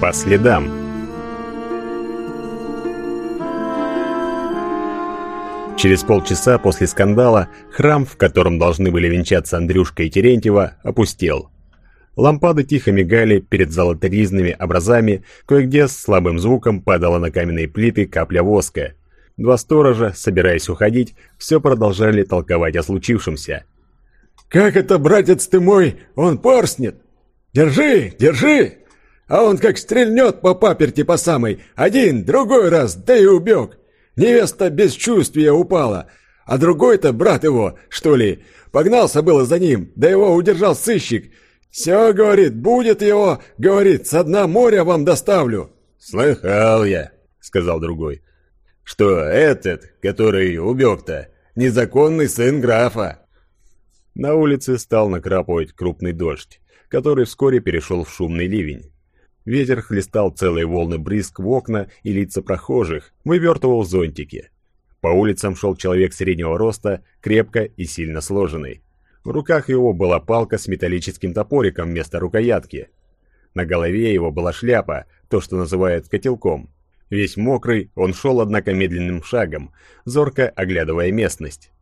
По следам. Через полчаса после скандала храм, в котором должны были венчаться Андрюшка и Терентьева, опустел. Лампады тихо мигали перед золотаризными образами, кое-где с слабым звуком падала на каменные плиты капля воска. Два сторожа, собираясь уходить, все продолжали толковать о случившемся. «Как это, братец ты мой, он порснет! Держи, держи! А он как стрельнет по паперти по самой, один, другой раз, да и убег! Невеста без чувствия упала, а другой-то, брат его, что ли, погнался было за ним, да его удержал сыщик, «Все, — говорит, — будет его, — говорит, — с дна моря вам доставлю!» «Слыхал я, — сказал другой, — что этот, который убег-то, незаконный сын графа!» На улице стал накрапывать крупный дождь, который вскоре перешел в шумный ливень. Ветер хлестал целые волны брызг в окна и лица прохожих, вывертывал зонтики. По улицам шел человек среднего роста, крепко и сильно сложенный. В руках его была палка с металлическим топориком вместо рукоятки. На голове его была шляпа, то, что называют котелком. Весь мокрый, он шел, однако, медленным шагом, зорко оглядывая местность.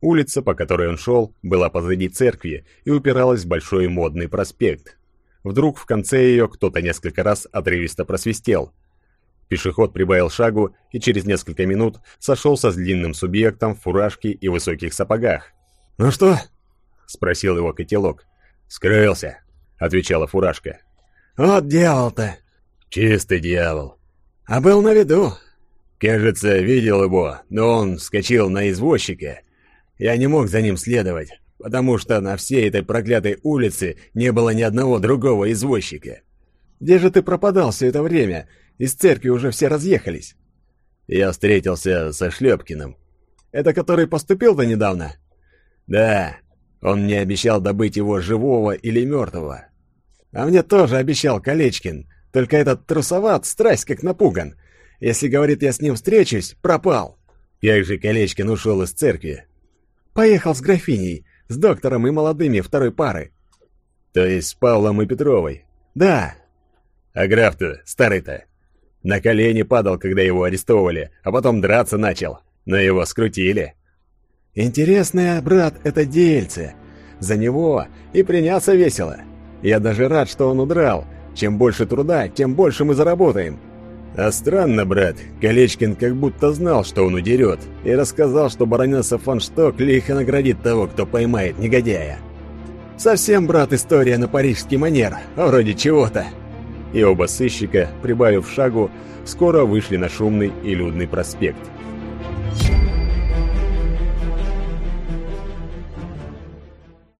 Улица, по которой он шел, была позади церкви и упиралась в большой модный проспект. Вдруг в конце ее кто-то несколько раз отрывисто просвистел. Пешеход прибавил шагу и через несколько минут сошелся с длинным субъектом в фуражке и высоких сапогах. «Ну что, — спросил его котелок. «Скрылся», — отвечала фуражка. «Вот дьявол-то!» «Чистый дьявол!» «А был на виду!» «Кажется, видел его, но он вскочил на извозчика. Я не мог за ним следовать, потому что на всей этой проклятой улице не было ни одного другого извозчика». «Где же ты пропадал все это время? Из церкви уже все разъехались». «Я встретился со Шлепкиным». «Это который поступил-то недавно?» «Да, он мне обещал добыть его живого или мертвого. А мне тоже обещал Колечкин, только этот трусоват, страсть как напуган. Если, говорит, я с ним встречусь, пропал. Как же Колечкин ушел из церкви? Поехал с графиней, с доктором и молодыми второй пары. То есть с Павлом и Петровой? Да. А граф-то, старый-то, на колени падал, когда его арестовывали, а потом драться начал. Но его скрутили. Интересное, брат, это дельце. За него и приняться весело. Я даже рад, что он удрал. Чем больше труда, тем больше мы заработаем. А странно, брат, Колечкин как будто знал, что он удерет, и рассказал, что баронесса фон Шток лихо наградит того, кто поймает негодяя. Совсем, брат, история на парижский манер, вроде чего-то. И оба сыщика, прибавив шагу, скоро вышли на шумный и людный проспект –